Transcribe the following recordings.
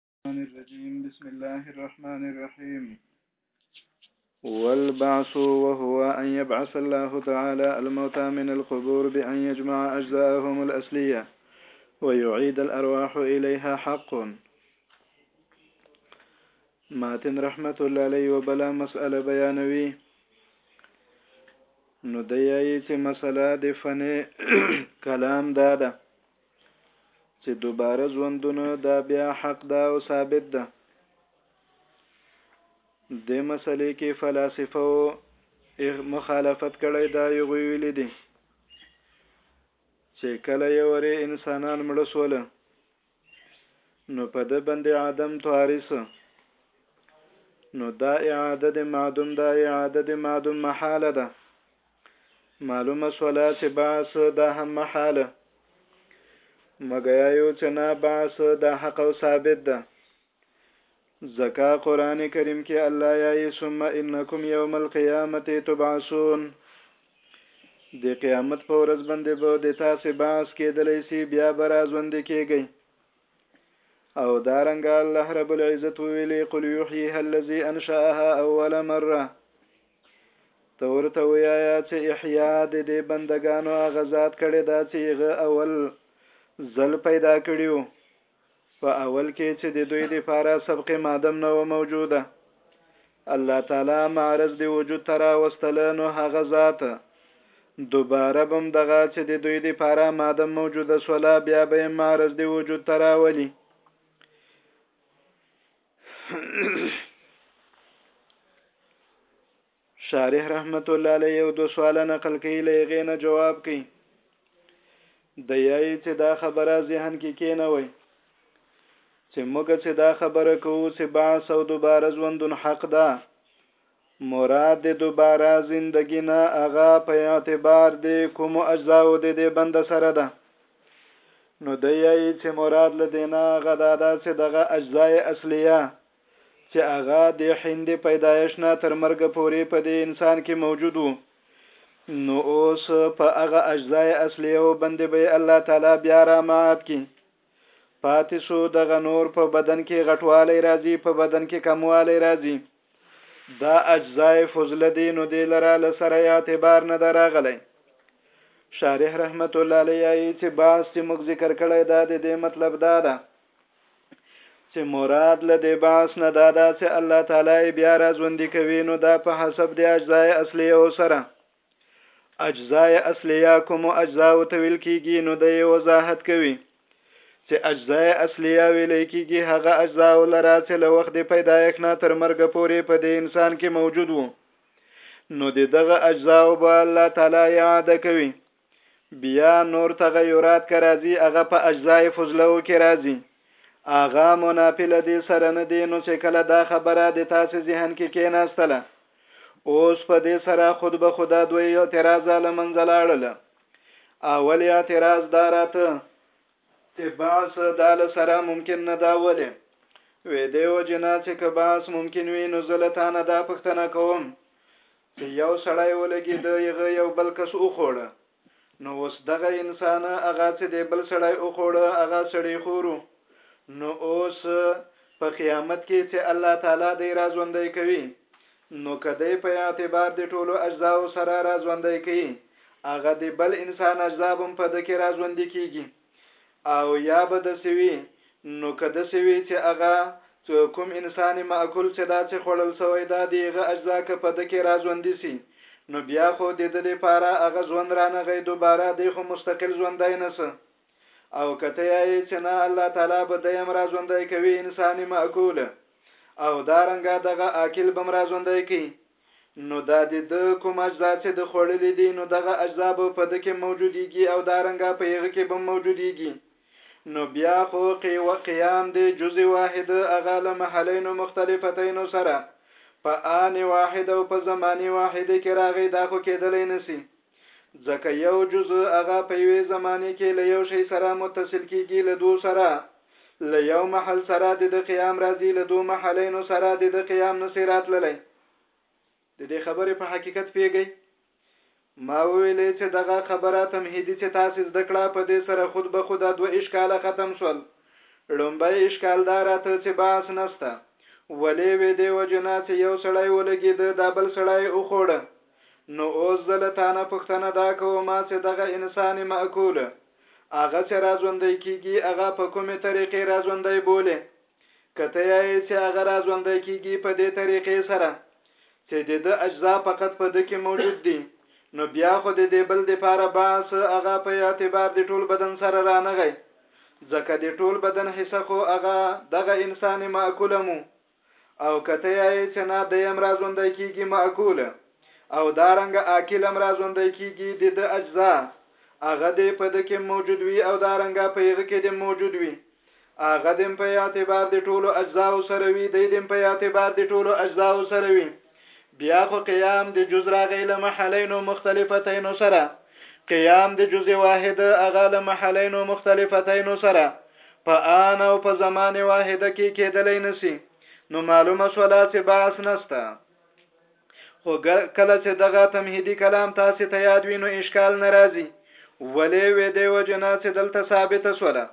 الشيطان الرجيم بسم الله الرحمن الرحيم والبعث وهو أن يبعث الله تعالى الموتى من القبور بأن يجمع أجزاءهم الأصلية ويعيد الأرواح إليها حق ماتن رحمة الله عليه وبلا مسألة بيانوي نو دایي مسألة دفني كلام دادا داده دا. چې دوباره ژوندونه دا بیا حق ده او ثابت ده د مسلې کې فلاسفه او مخالفت کړی دا یو ویل دي چې کله یو ری انسانان مړ شول نو په د باندې عدم توارث نو دا اعاده د معدوم دا اعاده د معدوم محاله ده معلومه شوله چې بعث دا هم محاله مګیا یو چې نه بعث دا حق او ثابت ده زکا قرآن کریم کې الله یایي ثم انکم یوم القیامت تبعثون د قیامت په ورځ باندې به د تاسې باس کېدلی سي بیا به راځوندې کېږئ او دا رنګ الله رب العزت ویلي قل یحییها الذی انشأها اول مره ته ورته ویایا چې احیا د دې بندگانو هغه ذات کړي دا چې هغه اول ځل پیدا کړیو په اول کې چې د دوی لپاره سبق مادم نه و موجوده الله تعالی معرج دې وجود ته راوستله نو هغه ذات دوباره بم دغه چې د دوی د پاره ماده موجوده سوله بیا به معرج دې وجود ته راولي شارح رحمت الله علیه یو دو سوال نقل کوي لغې نه جواب کوي د یای چې دا خبره ذهن کې کینه وای چې موږ څه دا خبره کوو چې بعث او دوباره ژوندون حق ده مراد د دوباره زندگی نه هغه په اعتبار د کوم اجزاء د دې بند سره ده نو د یی چې مراد لدینا غدا دا چې دغه اجزاء اصلیه چې هغه د هند پیدایش نه تر مرګ پورې په دې انسان کې موجود وو نو اوس په هغه اجزاء اصلیه باندې به الله تعالی بیا را مات کی پاتې شو دغه نور په بدن کې غټوالی راځي په بدن کې کموالی راځي دا اجزاء فضله دي نو دی لره له سره اعتبار نه دراغلی شارح رحمت الله علیه چې باس چې موږ ذکر کړی دا د دې مطلب دا ده چې مراد له دې باس نه دا ده چې الله تعالی بیا را ژوندي کوي نو دا په حسب د اجزاء اصلي او سره اجزاء اصليه کوم اجزاء ته ویل کیږي نو د یو وضاحت کوي چې اجزاء اصليه ویل کیږي هغه اجزاء لرا چې له وخت پیدایښت نه تر مرګ پورې په دې انسان کې موجود وو نو د دغه اجزاء به الله تعالی یاد کوي بیا نور تغیرات که راځي هغه په اجزاء فضله کې راځي اغا منافله دې سره نه دی نو چې کله دا خبره د تاسې ذهن کې کېناستله اوس په دې سره خود به خدا دوی اعتراض له منځه لاړل اول اعتراض دا راته چې باس دا له سره ممکن نه دا ولې وې دیو جنا چې که باس ممکن وي نو زه له تا نه دا پوښتنه کوم چې یو سړی ولګېده هغه یو بل کس وخوړه نو اوس دغه انسان هغه څه دی بل سړی وخوړه هغه سړی خورو نو اوس په قیامت کې چې الله تعالی دی را ژوندی کوي نو کدی په اعتبار د ټولو اجزاو سره را ژوندی کوي هغه د بل انسان اجزا هم په دکې را ژوندی کیږي او یا به داسې وي، نو که داسې وي چې هغه څه کوم انساني مأکول چې دا چې خوړل شوی ده د هغه اجزا که په ده کې را ژوندي شي، نو بیا خو د ده لپاره هغه ژوند رانغی دوباره دی خو مستقل ژوندی نه شو. او که ته یایې چې نه الله تعالی به دی هم را ژوندی کوي انساني مأکول او دا رنګه دغه آکل به هم را ژوندی کړي، نو دا د ده کوم اجزاء چې ده خوړلي دي نو دغه اجزاء به په ده کې موجودېږي او دا رنګه په هغه کې به موجودېږي نو بيا خو قيام د جز واحد هغه له محلينو مختلفتينو سره په آن واحد او په زماني واحد کې راغی دا خو کېدلی نسي ځکه یو جز هغه په یوې زمانه کې له یو شی سره متصل کیږي له دو سره له یو محل سره د د قیام راځي له دو محلینو سره د د قیام نسی راتللی د دې خبرې په حقیقت پیږي ما ویلې چې دغه خبره تمهیدی چې تاسو زده کړه په دې سره خود به خود دوه اشکال ختم شول لومبه اشکال دا راته چې باس نسته ولې وې دی وجنا چې یو سړی ولګي د دابل سړی او خوړه نو اوس زه له تانه پوښتنه دا کوم چې دغه انسان مأکول هغه چې راژوندی کیږي هغه په کومې طریقې راژوندی بولې که ته یې چې هغه راژوندی کیږي په دې طریقې سره چې د ده اجزا فقط په ده کې موجود دي نو بیا خو د دې بل دپاره بعث هغه په اعتبار د ټول بدن سره رانغی ځکه د ټول بدن حصه خو هغه دغه انسان مأکول مو او که ته یې چې نه دی هم را ژوندی کېږي معقول او دا رنګه عاقل هم را ژوندی کېږي د ده اجزا هغه دې په ده کې موجود وي او دا رنګه په هغه کې دې موجود وي هغه دې په اعتبار د ټولو اجزاو سره وي دی دې په اعتبار د ټولو اجزاو سره وي بیا خو قیام د جز راغی له محلینو مختلفتینو سره قیام د جز واحد اغا له محلینو مختلفتینو سره په آن او په زمان واحده کې کېدلی نسی نو معلومه سولا چې باس نسته خو کله چې دغه تمهیدی کلام تاسو ته یاد وینو اشکال ناراضي ولې وې دی وجنا چې دلته ثابت سوله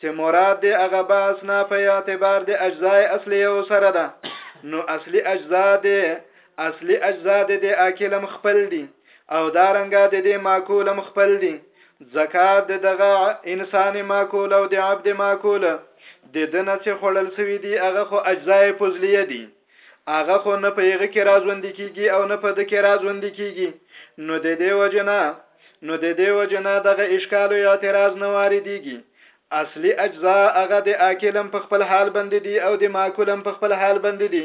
چې مراد د هغه باس نه په اعتبار د اجزاء اصليه سره ده نو اصلي اجزاء د اصلي اجزاء د د اکلم خپل دي او دا رنګه د دې ماکولم خپل دي ځکه د دغه انسان ماکول او د عبد ماکول د دنه چې خړل سوي دي هغه خو اجزاء فضلیه دي هغه خو نه په هغه کې راځوندې کیږي او نه په د کې راځوندې کیږي نو د دې وجنه نو د دې وجنه دغه اشکال او اعتراض نه واردېږي اصلي اجزا هغه د اکلم په خپل حال باندې دي او د ماکولم په خپل حال باندې دي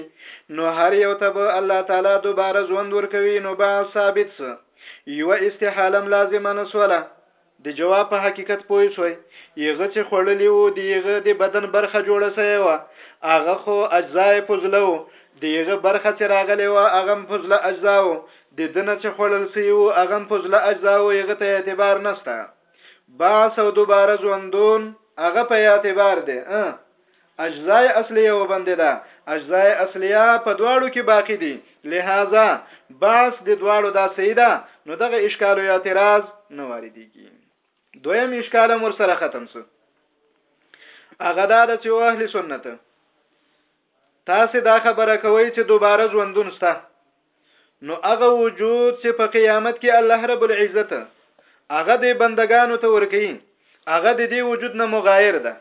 نو هر یو ته به الله تعالی دوباره ژوند ورکوي نو با ثابت سه یو استحالم لازمه نسوله د جواب په حقیقت پوه شوئ یغه چې خوړلی وو د یغه د بدن برخه جوړه سوی وه هغه خو اجزا یې پزله وو د یغه برخه چې راغلی وه هغه هم پزله اجزا وو د دنه چې خوړل سوی وو هغه هم پزله اجزا وو یغه ته اعتبار نسته بعث او دوباره ژوندون هغه په اعتبار دی اه اجزاء اصلیه و بندې ده اجزاء اصلیه په دواړو کې باقی دي لہذا باس د دواړو دا صحیح ده نو دغه اشکال او اعتراض نه واردېږي دویم اشکال مر سره ختم سو هغه دا د چې اهل سنت تاسو دا خبره کوي چې دوباره ژوندون سته نو هغه وجود چې په قیامت کې الله رب العزت هغه د بندگانو ته ورکي هغه د دې وجود نه مغایر ده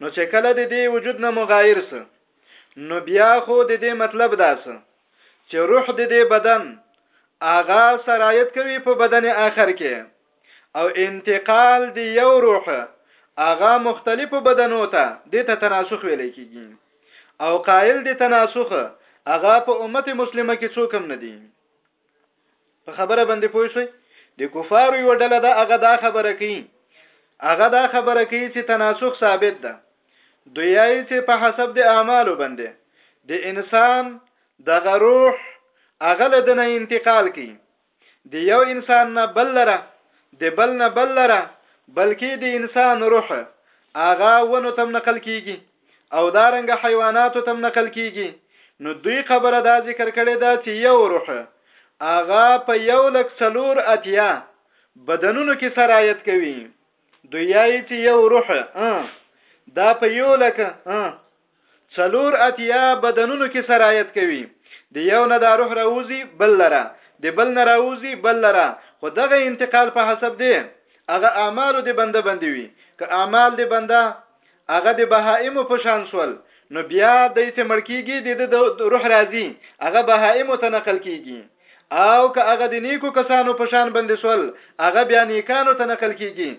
نو چې کله د دې وجود نه مغایر سه نو بیا خو د دې مطلب داسه چې روح د دې بدن هغه سرایت کوي په بدن آخر کې او انتقال دی یو روح هغه مختلفو بدنو ته د ته تناسخ ویل کیږي او قائل د تناسخ هغه په امت مسلمه کې څوک هم نه دي په خبره باندې پوه شئ د کفارو یو ډله ده هغه دا خبره کوي هغه دا خبره کوي چې تناسخ ثابت ده دوی یې چې په حسب د اعمالو باندې د انسان د غروح هغه له دنه انتقال کوي د یو انسان نه بل لره د بل نه بل لره بلکې د انسان روح هغه ونو تم نقل کیږي او دا رنګ حیواناتو تم نقل کیږي نو دوی خبره دا ذکر کړې ده چې یو روح هغه په یو لک سلور اتیا بدنونو کې سرایت کوي دوی یې چې یو روح دا په یو لک څلور اتیا بدنونو کې سرایت کوي د یو نه دا روح راوځي بل لره د بل نه راوځي بل لره خو دغه انتقال په حسب دی هغه اعمال د بنده باندې وي که اعمال د بنده هغه د بهائم په شان سول نو بیا د چې مړ کیږي د روح راځي هغه بهائم ته نقل کیږي او که هغه د نیکو کسانو په شان باندې سول هغه بیا نیکانو ته نقل کیږي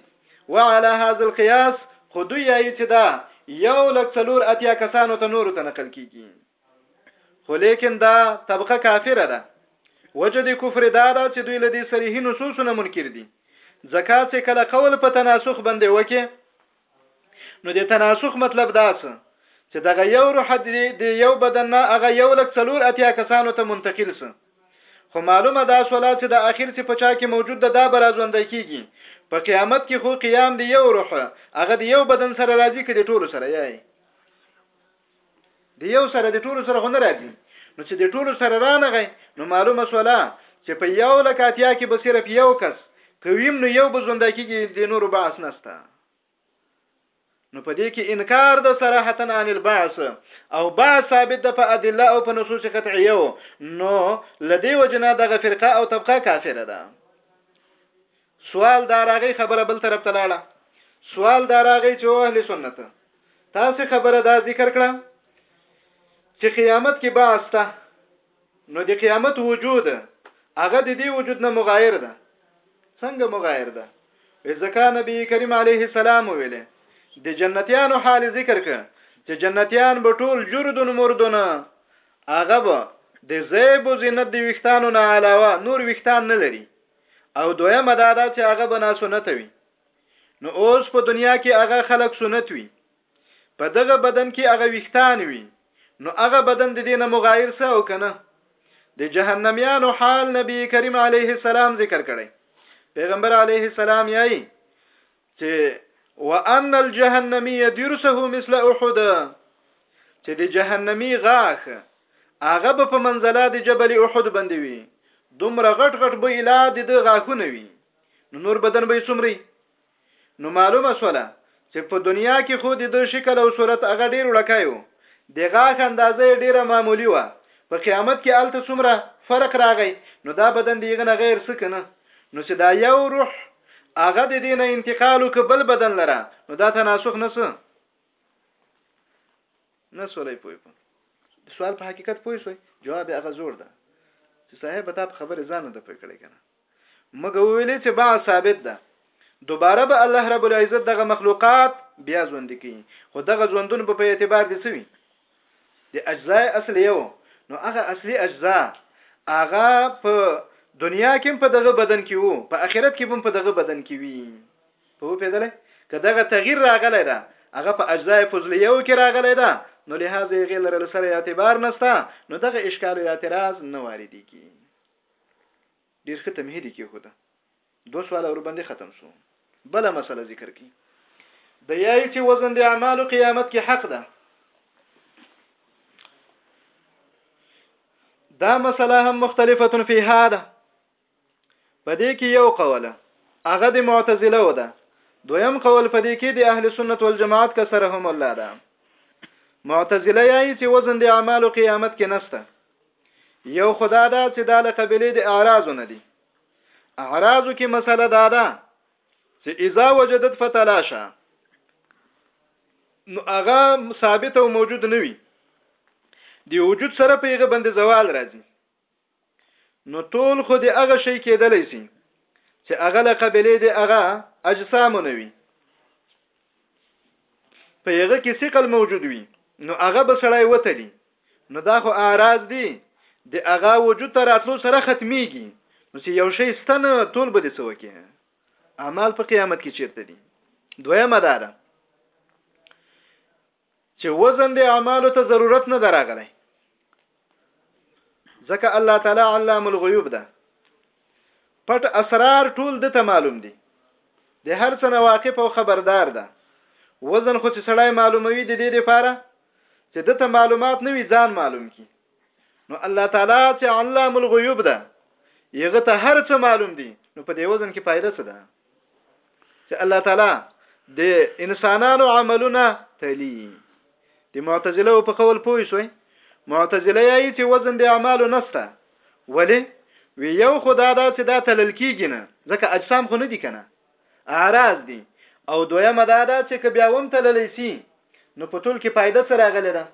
وعلى هذا القياس خو دوی یایي چې دا یو لک څلور اتیا کسانو ته نورو ته نقل کیږي خو لیکن دا طبقه کافره ده وجه د کفر دا ده چې دوی له دې صریح نصوصونه منکر دي ځکه چې کله قول په تناسخ باندې وکي نو د تناسخ مطلب دا څه چې دغه یو روح د یو بدن نه هغه یو لک څلور اتیا کسانو ته منتقل سه خو معلومه دا سوله چې د اخر چې په چا کې موجود ده دا برا ژوندی کیږي په قیامت کې خو قیام دی یو روح هغه دی یو بدن سره راځي کړي ټولو سره یای دی یو سره دی ټولو سره خو نه راځي نو چې دی ټولو سره رانغی نو معلومه سوله چې په یو لکاتیا کې به صرف یو کس کویم نو یو به ژوندی کیږي د نورو باس نسته نو په دې کې انکار د صراحتا عن البعث او بعث ثابت ده په ادله او په نصوص قطعیه نو لدی وجنا دغه فرقه او طبقه کافره ده سوال دا راغی خبره بل طرف ته لاړه سوال دا راغی چې اهل سنت تاسو خبره دا ذکر کړه چې قیامت کې بعث ته نو د قیامت وجود هغه د دې وجود نه مغایر ده څنګه مغایر ده ځکه نبی کریم علیه السلام ویله د جنتیانو حال ذکر ک چې جنتیان به ټول جردون مردون هغه به د زیب و زینت د ویختانو نه علاوه نور ویختان نه لري او دویمه دا ده چې هغه به ناسنت وي نو اوس په دنیا کې هغه خلک سنت وي په دغه بدن کې هغه ویښتان وي نو هغه بدن د دې نه مغایر سه او کنه د جهنميانو حال نبی کریم علیه السلام ذکر کړي پیغمبر علیه السلام یې چې وان الجهنمی درسه مثل احد چې د جهنمی غاخ هغه به په منزله د جبل احد باندې وي دومره غټ غټ به اله د غاښونه وي نو نور بدن به یې سمري نو معلومه شوله چې په دنیا کې خو د ده شکل او صورت هغه ډېر وړکی و، د غاښ اندازه یې ډېره معمولي وه، په قیامت کې هلته څومره فرق راغی، نو دا بدن د هغه نه غیر څه که نه؟ نو چې دا یو روح هغه د دې نه انتقال وکړ بل بدن لره، نو دا تناسخ نه څه؟ نه سولې پوه په د سوال په حقیقت پوه شوي جواب هغه زور ده چې صاحب تا په خبره ځان نه د پکړې کنه موږ وویل چې بعث ثابت ده دوباره به الله رب العزت دغه مخلوقات بیا ژوند کوي خو دغه ژوندون په اعتبار دي سوي د اجزاء اصلي وو نو هغه اصلي اجزاء هغه په دنیا کې په دغه بدن کې وو په آخرت کې هم په دغه بدن کې وي په پیدل کداغه تغییر راغلی دا هغه په اجزاء فضلیو کې راغلی دا نو لهدا غیر سره اعتبار نشته نو دغه اشکال او اعتراض نه واردېږي ډیر ښه تمهید یې کېښوده دوه سواله ورباندې ختم شو بله مسله ذکر کړي د یای چې وزن د اعمالو قیامت کې حق ده دا مسله هم مختلفه فی هذا په دې کې یو قوله هغه د معتزله و ده دویم قول په دې کې د اهل سنت والجماعت کا سره هم الله ده معتزله یایي چې وزن د اعمالو قیامت کې نسته یو خدا دا چې دا له قبیله د اعراضو نه دي اعراضو کې مسله دا ده چې اذا وجدت فتلاشه نو هغه ثابت او موجود نه وي دی وجود سره په هغه باندې زوال راځي نو ټول خو د هغه شی کېدلی سي چې هغه له قبلې د هغه اجسام نه وي په هغه کې ثقل موجود وي نو هغه به سړی وتلی نو دا خو اعراض دي د هغه وجود ته راتلو سره ختميږي نو چې یو شی ستنه ټول به دي څه وکي اعمال په قیامت کې چیرته دي دویمه دا ده چې وزن د اعمالو ته ضرورت نه دراغلی ځکه الله تعالی علام الغیوب ده پټ اسرار ټول ده ته معلوم دي د هر څه نه واقف او خبردار ده وزن خو چې سړی معلوموي د دې لپاره چې د ته معلومات نه وي ځان معلوم کی نو الله تعالی چې علام الغیوب ده یغه ته هر څه معلوم دي نو په دې وزن کې فائدہ څه ده چې الله تعالی د انسانانو عملونه تلی د معتزله په قول پوه شوي معتزله یې چې وزن د اعمالو نسته ولی وی یو خدا دا چې دا تلل کیږي نه ځکه اجسام خو نه دي کنه اعراض دي او دویمه دا ده چې که بیا وم تللی سي نو په ټول کې فائدہ سره غلې ده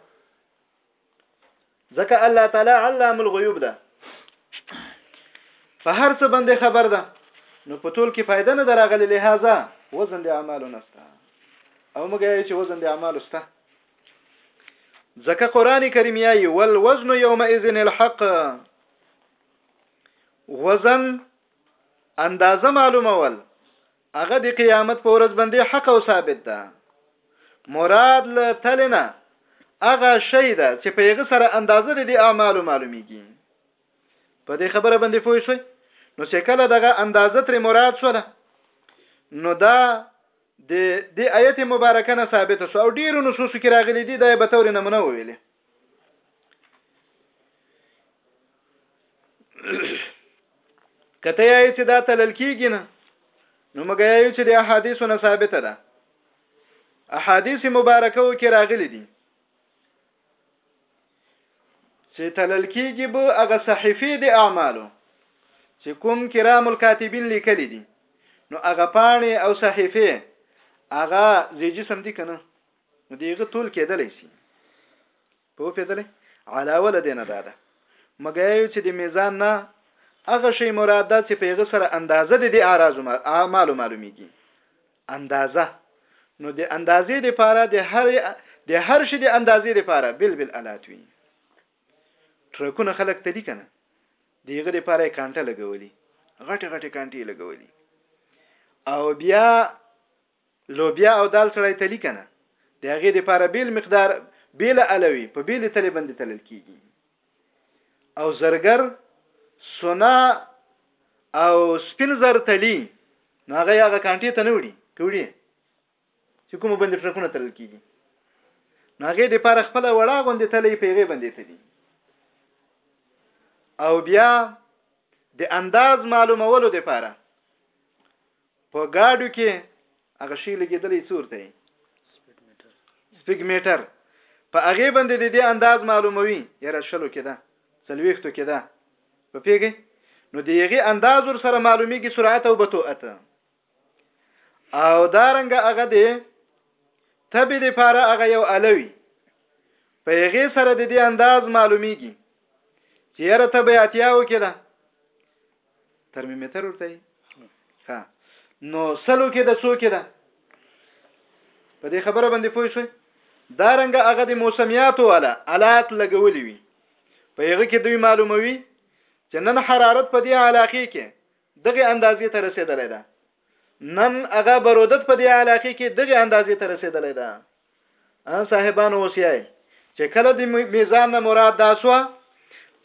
ځکه الله تعالی علام الغیوب ده په هر څه باندې خبر ده نو په ټول کې فائدہ نه دراغلي لہذا وزن د اعمالو نستا او موږ یې چې وزن د اعمالو ستا ځکه قران کریم یې ول وزن یومئذ الحق وزن اندازه معلومه ول هغه د قیامت په ورځ باندې حق او ثابت ده مراد له تل نه هغه شی ده چې په هغه سره اندازه د دې اعمالو معلومیږي په دې خبره باندې پوه شئ نو چې کله دغه اندازه تر مراد شوله نو دا د دې آیت مبارکه نه ثابت شو او ډیرو نصوص کې راغلي دي دا به تور نمونه وویلې کته یې چې دا تلل کیږي نه نو مګ یې چې د احادیثو نه ثابت ده احادیث مبارکه و کې راغلي دي چې تلل کیږي به هغه صحیفه د اعمالو چې کوم کرام الکاتبین لیکلي دي نو هغه پاڼې او صحیفه هغه زیجی سم دي کنه نو دیغه تول کېدلی سي په پیدلې علاوه لدینه داده مګر یو چې د میزان نه هغه شی مراد ده چې پیغه سره اندازه د دې اعراض اعمال معلومیږي اندازه نو د اندازې د پاره د هر د هر شي د اندازې د پاره بل بل الات وي ټرکونه خلک تلی کنه دیغه د پاره کانټه لګولي غټه غټه کانټي لګولي او بیا لوبيا او دال سړی تلي کنه د هغې د پاره بيل مقدار بيله الوي په بيلې تلې بندې تلل کيږي او زرګر سونا او سپين زر تلي نو هغه هغه کانټې ته نه وړي کوړي چې کوم بندې ټرکونه تلل کيږي نو هغه د پاره خپل وړا غوندې تلې په هغه بندې تلي او بیا د انداز معلومولو لپاره په ګاډو کې هغه شی لګیدلې څور دی سپیګمیټر په هغه باندې د دې انداز معلوموي یره شلو کې ده سلويختو کې ده په پیګي نو د یغي انداز ور سره معلومیږي سرعت او بطوعت او دارنګ هغه دی تبه د پاره هغه یو الوي په یغي سره د دې انداز معلومیږي چې یره تبه اتیاو کې ده ترمومتر ورته ها نو سلو کې د څو کې ده په دې خبره باندې پوه شئ دا رنګ هغه د موسمیاتو والا الات لګولې وي په هغه کې دوی معلوموي چې نن حرارت په دې علاقې کې دغه اندازې ته رسیدلې ده نن هغه برودت په دې علاقه کې دغه اندازې ته رسیدلې ده ان صاحبانو اوسیای چې کله د میزان نه مراد دا سو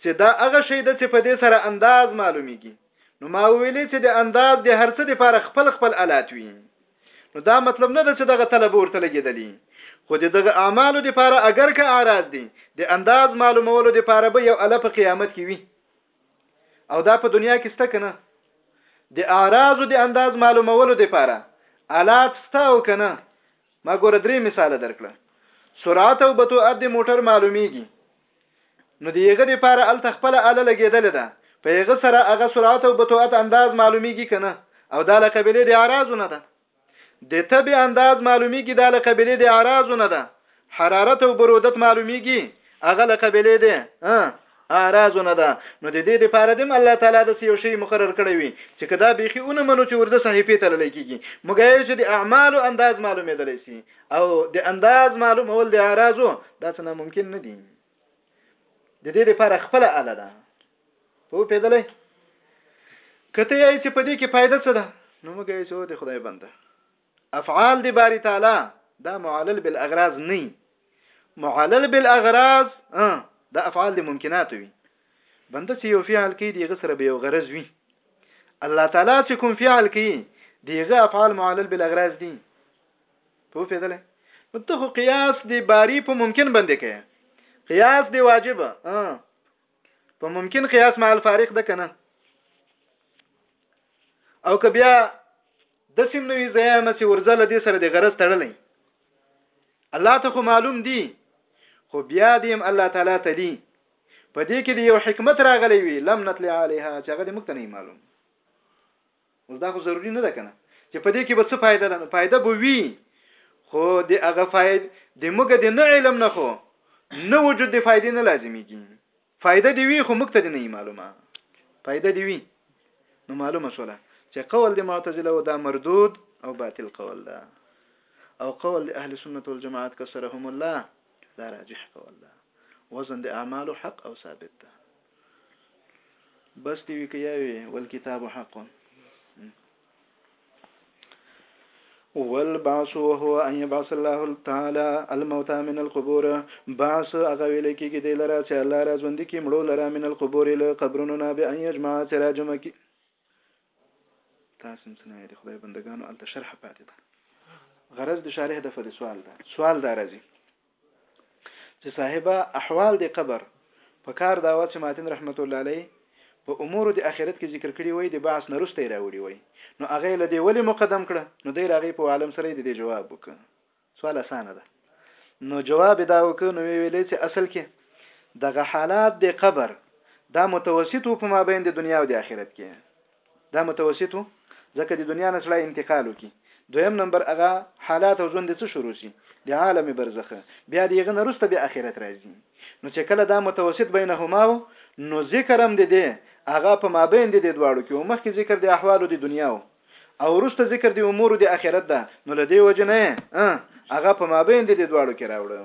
چې دا هغه شی د چې په دې سره انداز معلومیږي نو ما ویلې چې د انداز د هرڅه لپاره خپل خپل آلات وي نو دا مطلب نه ده چې دغه طلب ورته لګیدلی خو دغه اعمالو لپاره اگر که اعراض دي د انداز معلومولو لپاره به یو اله په قیامت کې وي او دا په دنیا کې سته کنه د اعراضو د انداز معلومولو لپاره آلات سته او کنه ما ګوره درې مثال درکړه سرعت او بطوعت د موټر معلومیږي نو د یغه لپاره ال تخپل اله لګیدل ده په یغه سره هغه سرعت او بطوعت انداز معلومیږي کنه او دا لقبلې د اعراضونه ده د تبع انداز معلومیږي دا له قبیلې د اعراضو نه ده حرارت او برودت معلومیږي هغه له قبیلې ده اعراضو نه ده نو د دې لپاره د الله تعالی د یو شی مقرر کړی وي چې کدا بيخي اون منو چې ورده صحیفه ته للی کیږي مګر چې د اعمال او انداز معلومېدلی سي او د انداز معلومول د اعراضو دا څه ناممکن نه دي د دې لپاره خپل اله ده په پیدلې کته یې چې په دې کې فائدہ څه ده نو موږ یې چې د خدای بنده افعال دی باری تعالی دا معلل بالاغراض نه معلل بالاغراض دا افعال دی ممکنات وي بنده چې یو فعل کوي دیغه سره به یو غرض وي الله تعالی چې کوم فعل کوي دیغه افعال معلل بالاغراض دي په پیدلې نو ته قیاس دی باری په ممکن باندې کوي قیاس دی واجب اه په ممکن قیاس مع الفارق ده کنه او که بیا د سیم نوې ځای مې ورزله دې سره د غرض تړلې الله ته خو معلوم دی خو بیا دې هم الله تعالی ته دی په دې کې یو حکمت راغلی وي لم نطلع عليها چې هغه دې موږ ته نه معلوم اوس دا خو ضروری نه ده کنه چې په دې کې به څه فائدہ لنه فائدہ به وي خو د هغه فائد د موږ د نه علم نه خو نه وجود د فائدې نه لازميږي فائدہ دی وی خو موږ ته نه معلومه فائدہ دی وی نو معلومه شوله چې قول د معتزله او دا مردود او باطل قول ده او قول د اهل سنت والجماعت کسرهم الله دا راجح قول ده وزن د اعمال حق او ثابت ده بس دی وی کیاوی والکتاب حق والبعث وهو ان يبعث الله تعالی الموتى من القبور بعث هغه ویل کیږي د لره چې الله را ژوند کی مړو لره من القبور له قبرونو نه به ان يجمع چې را جمع کی تاسو څنګه یې خدای بندگانو الته شرح پاتې ده غرض د شارح د فد سوال ده سوال دا راځي چې صاحبه احوال دې قبر په کار دا وه چې ماتن رحمت الله علیه په امور د اخرت کې ذکر کړي وای د بعث نه رسته راوړي وای نو هغه له دې ولې مقدم کړه نو دی راغی په عالم سره د دې جواب وک سوال اسانه ده نو جواب دا وک نو ویلې چې اصل کې دغه حالات د قبر دا متوسط په مابین د دنیا او د آخرت کې دا متوسط وو ځکه د دنیا نه سړی انتقال وکړي دویم نمبر هغه حالات او ژوند څه شروع شي د عالم برزخ بیا د هغه نه وروسته بیا اخرت راځي نو چې کله دا متوسط بینهما وو نو ذکر هم د دې هغه په مابین د دې دواړو کې او مخکې ذکر د احوالو د دنیا وو او وروسته ذکر د امور د اخرت ده نو لدې وجه نه هغه په مابین د دې دواړو کې راوړه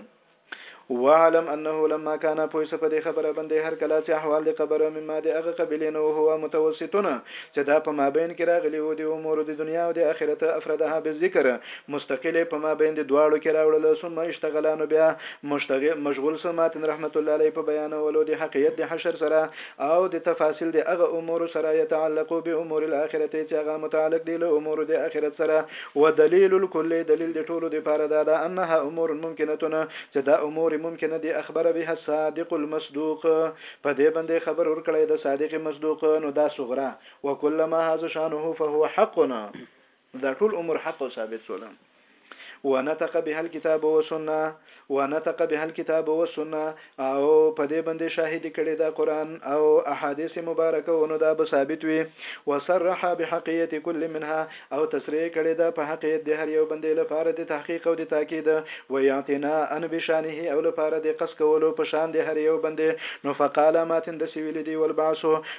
وعلم انه لما كان پوه سه په دې خبره باندې هر کله چې احوال د قبر مما د هغه قبیلې نه هو متوسطونه چې دا په مابین کې راغلي وو د امور د دنیا او د آخرت افردها بالذکر مستقل په مابین د دواړو کې راوړل ثم اشتغلانو بیا مشتغل مشغول سه ماتن رحمت الله علیه په بیانولو د حقیقت د حشر سره او د تفاصیل د هغه امورو سره یتعلق بامور الاخرة چې هغه متعلق دي له امورو د اخرت سره، ودلیل الکل دلیل د ټولو د پاره دا ده انها امور ممکنة چې دا امور ممکنه دي اخبر بها الصادق المصدوق په دې باندې خبر ورکړی ده صادق مصدوق نو دا صغرا وکل ما هذا شانه فهو حق. نو دا ټول عمر حق او ثابت شول. ونطق بها الکتاب والسنه ونطق بها الکتاب والسنه او په دې باندې شاهدي کړې ده قران او احادیث مبارکه ونو دا به ثابت وي وصرح بحقیت کل منها او تصریح کړې ده په حقیقت د هر یو بندې لپاره د تحقیق او د تاکید و یعتنا ان بشانه او لپاره د قص کولو په شان د هر یو بندې نو فقال ماتن د سویل دی والبعث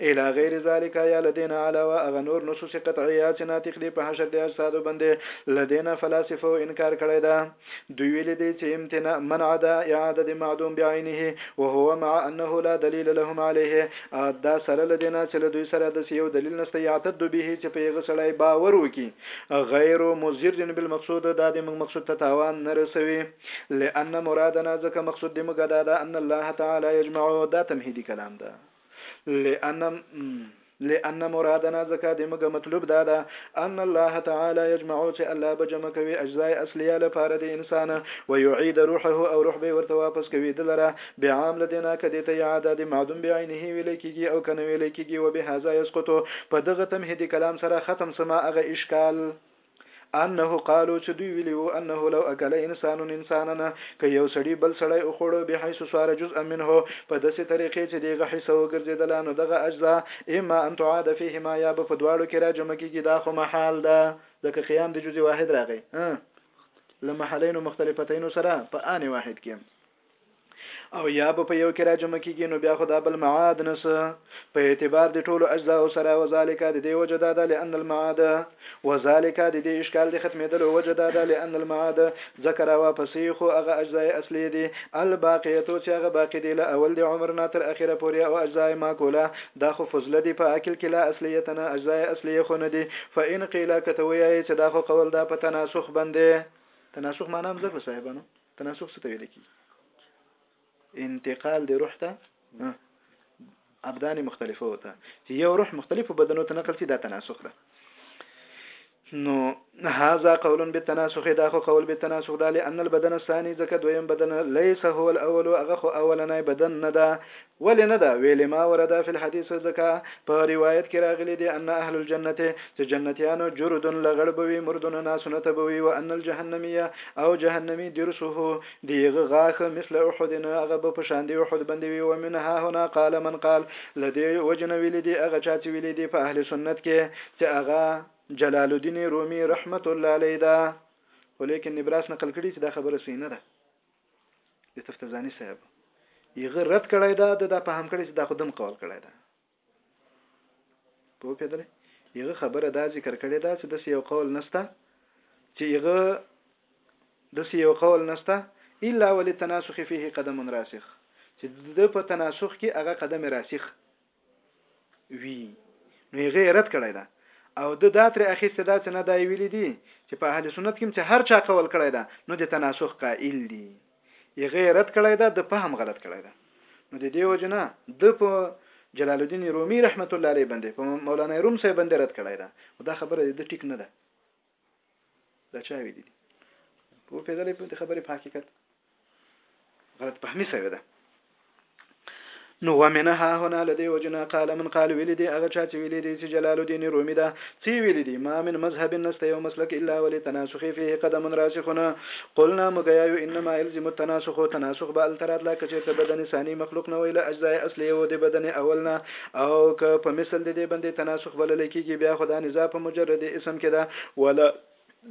الی غیر ذلک یا له دې نه علاوه هغه نور نصوص قطعیه چې ناطق دي په حشر د اجسادو باندې له دې نه فلاسفو انکار کړی ده دوی ویلي دي چې امتناع منع ده اعاده د معدوم بعینه وهو مع انه لا دلیل لهم علیه دا سره له دې نه چې له دوی سره داسې یو دلیل نشته یعتد به چې په هغه سړی باور وکړي غیر مضر بالمقصود دا د موږ مقصود ته تاوان نه رسوي لأن مرادنا ځکه مقصود د موږ دا ده ان الله تعالی یجمع دا تمهیدي کلام ده لأن لأن مرادنا زکا د موږ مطلوب دا ده ان الله تعالی یجمع چې الله به جمع کوي اجزاء اصليه لپاره د انسان و يعيد روحه او روح به ورته واپس کوي دلره بعام لدینا کدی ته اعاده د معدوم بعینه ویل کیږي او کنه ویل کیږي وبهذا يسقط په دغه تمهیدي کلام سره ختم سما هغه اشکال انه قالو چې دوی ویلی وو انه لو اکل انسان انسانا که یو سړی بل سړی او خوړو به حيث سوار جزء منه په دسه طریقې چې دیغه حصہ وګرځیدل نو دغه اجزا اما ان تعاد فيهما یا به په دواړو کې را جمع کیږي دا خو محال ده ځکه قیام د جزء واحد راغی لمحلین مختلفتین سره په آن واحد کې او یا به په یو کې راجمع کیږي نو بیا خو دا بل معاد نس په اعتبار د ټولو اجزا سره وذالک د دې وجه دا ده لئن المعاد وذالک د دې اشکال د ختمېدلو وجه دا ده لئن المعاد ذکر واپسې خو هغه اجزا اصلي دي الباقیه تو چې هغه باقی دي له اول د عمر نه تر اخره پورې او اجزا ماکوله دا خو فضله دي په عقل کې لا اصلیت نه اجزا اصلي خو نه دي فإن قیل کته وایي چې دا خو قول دا په تناسخ باندې تناسخ معنا هم ذکر صاحبانو تناسخ څه ته ویل کی انتقال د روح ته ابدان مختلفه وته چې یو روح مختلفو بدنو ته نقل شي دا تناسخ ده نو هاذا قول بالتناسخ دا خو قول بالتناسخ دا لئن البدن الثاني ځکه دویم بدن ليس هو الاول هغه خو اولنې بدن نه ده ولې نه ده ویلې ما ورده فی الحدیث ځکه په روایت کې راغلي دي ان اهل الجنه چې جنتیانو جرد لغړ بوي مردون ناسونه تبوي وان الجهنميه او جهنمي درسه دیغه غاخه مثل احد هغه به په شان دی احد باندې وي ومن ها هنا قال من قال لدی وجنه ویلي دي هغه چا چې ویلي دي په اهل سنت کې چې هغه جلال الدین رومي رحمت الله علیه ده ولیکن نبراس نقل کړي چې دا خبره صحیح نه ده د تفتزانی صاحب یغه رد کړای دا د دا په هم کړی چې دا خودم قول کړای دا په پیدل یغه خبره دا ذکر کړی دا چې د یو قول نستا چې یغه د یو قول نستا الا ولتناسخ فيه قدم راسخ چې د په تناسخ کې هغه قدم راسخ وي نو یې غیر رد کړی ده او د دا تر اخیسته دا څنګه دا ویلي دي چې په اهل سنت کې چې هر چا قول کړی ده نو د تناسخ قائل دي یې غیر رد کړی ده د فهم غلط کړی ده نو د دې وجنه د په جلال الدین رومي رحمت الله علیه باندې په مولانا روم صاحب باندې رد کړی دا او دا خبره د ټیک نه ده دا چا ویلي دي په پیدلې په دې خبرې په حقیقت غلط فهمي سوې ده نو ومنها هنا لدی وجنا قال من قال ویلی دی هغه چا چې ویلی دی چې جلال الدین رومی دا سی ویلی دی ما من مذهب نست یو مسلک الا ولی تناسخ فيه قدم راسخنا قلنا مغیا یو انما الزم التناسخ تناسخ به الترات لا کچې ته بدن ثانی مخلوق نه ویله اجزاء اصلي او د بدن اولنا او که په مثل د دې بندې تناسخ بلل کېږي بیا خو دا نزاع په مجرد اسم کې ده ولا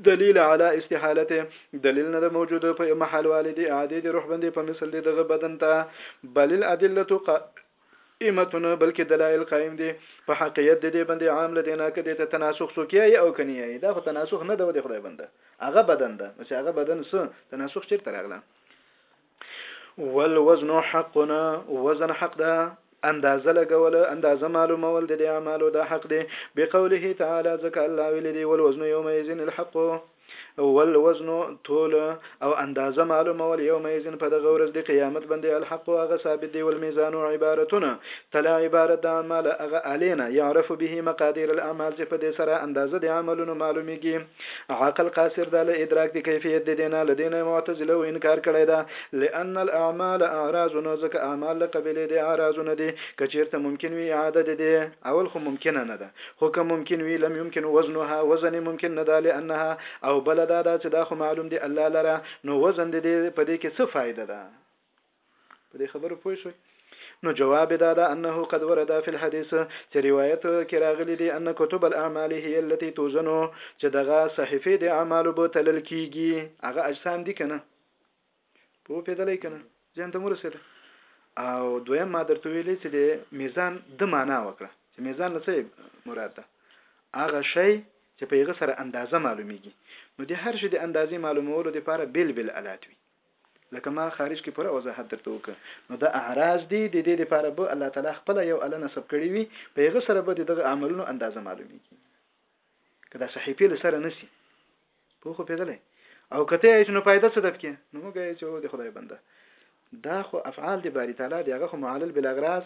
دلیل علی استحالته دلیل نه موجود په یو محل والد اعاده د روح بندې په مثل د دغه بدن ته بل الادله قائمتون بلکې دلایل قائم دي په حقیقت د دې بندې عام لدی نه کدي ته تناسخ سو کیای او کني دا خو تناسخ نه ده د خدای بنده هغه بدن ده نو چې هغه بدن سو تناسخ چیرته راغله والوزن حقنا وزن حق ده اندازه لګول اندازه معلومول د اعمالو د حق دی بقوله تعالی ځکه الله ویل دی ول وزن یوم یزن الحق ول وزن طول او اندازه معلومول یوم یزن په دغه ورځ د قیامت باندې الحق هغه ثابت دی ول میزان او عبارتونه تلا عبارت د اعمال هغه الینا يعرف به مقادير الاعمال چې په دې سره اندازه د عملونو معلومیږي عقل قاصر ده له ادراک د کیفیت د دینا له دینه معتزله او انکار کړی ده لان الاعمال اعراض نو ځکه اعمال له قبیله د اعراض نه دي کچیرته ممکن وي اعاده د دې اول خو ممکنه نه ده خو که ممکن وي لم يمکن وزنها وزن ممکن نه ده لانها او بل دا ده چې دا خو معلوم دي الله لره نو وزن د دې په دې کې څه فایده ده په دې خبرو پوه شوي نو جواب دا ده انه قد ورد فی الحدیث چې روایت کې راغلي دي ان کتب الاعمال هي التي توزن چې دغه صحیفه د اعمالو به تلل کیږي هغه اجسام دي کنه په پیدلې کنه ځان ته مرسته او دویم ما درته ویلې چې د میزان د معنا وکړه چې میزان نه څه مراد ده هغه شی چې په هغه سره اندازه معلومیږي نو د هر شي د اندازې معلومولو لپاره بیل بیل الات وي لکه ما خارج کې پوره وضاحت درته وکړ نو دا اعراض دي ددې دپاره به الله تعالی خپله يو الله نصب کړي وي په هغه سره به ددغه اعملونو اندازه معلوميږي که دا صحيفې له سره نسي پوه خو پېدلی او کته یې چې نو پایده څه دپکې نو موږ یې چې د خدای بنده دا خو افعال دی باری تعالی دی هغه خو معلل بل اغراض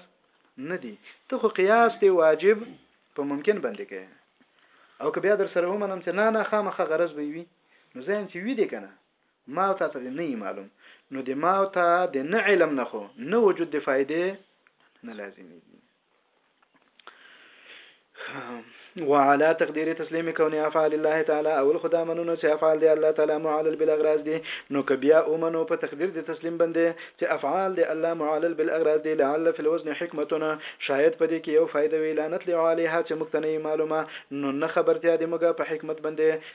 نه دی ته خو قیاس دی واجب په ممکن باندې کوي او که بیا در سره ومنم چې نه نه خامخه غرض به وي نو ځین چې وی دی کنه ما او تاسو دې نه یې معلوم نو د ما او تا د نه علم نه خو نه وجود د فائدې نه لازميږي وعلى تقدير تسليم كون افعال الله تعالى او الخدا منونو چې افعال دی الله تعالی معلل بالاغراض دي نو کبیا او منو په تقدیر د تسلیم باندې چې افعال دی الله معلل بالاغراض دي لعل في الوزن حکمتونه شاید په دې کې یو فائدہ وی لعنت لعلیها چې مکتنه معلومه نو نه خبرتیا دی موږ په حکمت باندې